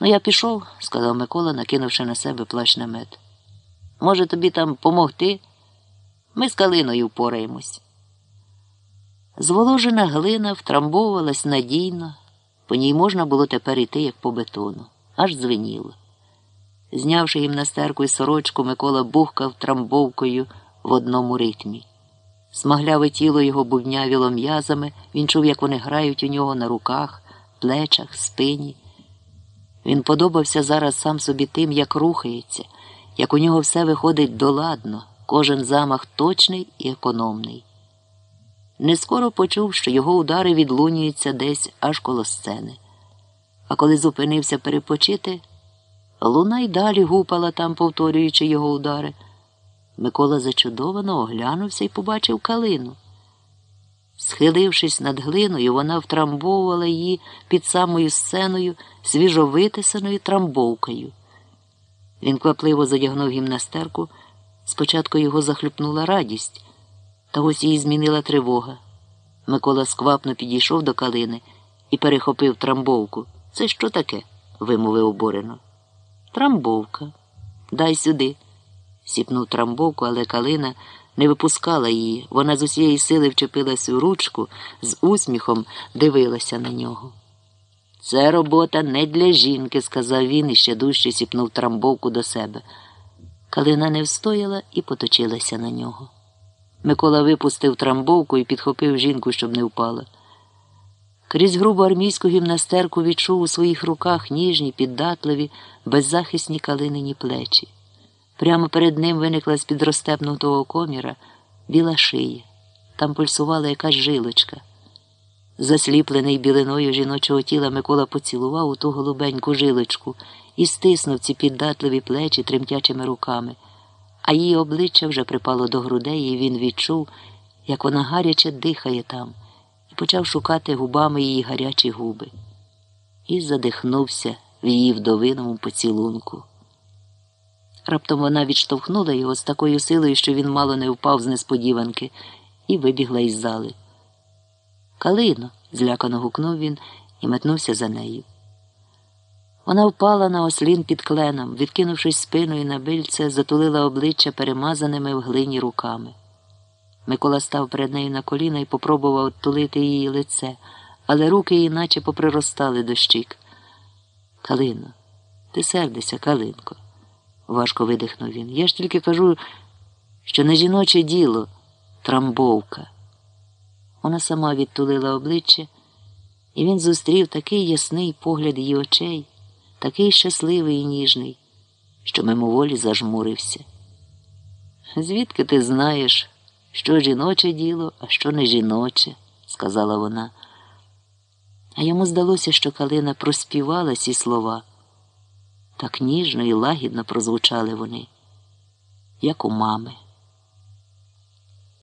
Ну, я пішов, сказав Микола, накинувши на себе плащ намет. Може, тобі там помогти? Ми з калиною впораємось. Зволожена глина втрамбовувалась надійно, по ній можна було тепер іти, як по бетону, аж дзвеніло. Знявши гімнастерку і сорочку, Микола бухкав трамбовкою в одному ритмі. Смагляве тіло його бувнявіло м'язами, він чув, як вони грають у нього на руках, плечах, спині. Він подобався зараз сам собі тим, як рухається, як у нього все виходить доладно, кожен замах точний і економний. Не скоро почув, що його удари відлунюються десь аж коло сцени. А коли зупинився перепочити, луна й далі гупала там, повторюючи його удари. Микола зачудовано оглянувся і побачив калину. Схилившись над глиною, вона втрамбовувала її під самою сценою свіжовитисаною трамбовкою. Він квапливо задягнув гімнастерку. Спочатку його захлюпнула радість, та ось її змінила тривога. Микола сквапно підійшов до калини і перехопив трамбовку. Це що таке? вимовив обурено. Трамбовка. Дай сюди. Сіпнув трамбовку, але калина не випускала її. Вона з усієї сили вчепилась у ручку, з усміхом дивилася на нього. Це робота не для жінки, сказав він і ще дужче сіпнув трамбовку до себе. Калина не встояла і поточилася на нього. Микола випустив трамбовку і підхопив жінку, щоб не впала. Крізь грубу армійську гімнастерку відчув у своїх руках ніжні, піддатливі, беззахисні калинині плечі. Прямо перед ним виникла з-під розстепнутого коміра біла шия. Там пульсувала якась жилочка. Засліплений білиною жіночого тіла Микола поцілував у ту голубеньку жилочку і стиснув ці піддатливі плечі тремтячими руками, а її обличчя вже припало до грудей, і він відчув, як вона гаряче дихає там, і почав шукати губами її гарячі губи. І задихнувся в її вдовиному поцілунку. Раптом вона відштовхнула його з такою силою, що він мало не впав з несподіванки, і вибігла із зали. Калино, злякано гукнув він і метнувся за нею. Вона впала на ослін під кленом, відкинувшись спиною на бильце, затулила обличчя перемазаними в глині руками. Микола став перед нею на коліна і попробував тулити її лице, але руки її наче поприростали до щік. Калино, ти сердися, Калинко, важко видихнув він. Я ж тільки кажу, що не жіноче діло, трамбовка. Вона сама відтулила обличчя, і він зустрів такий ясний погляд її очей, такий щасливий і ніжний, що мимоволі зажмурився. Звідки ти знаєш, що жіноче діло, а що не жіноче, сказала вона. А йому здалося, що Калина проспівала ці слова. Так ніжно і лагідно прозвучали вони, як у мами.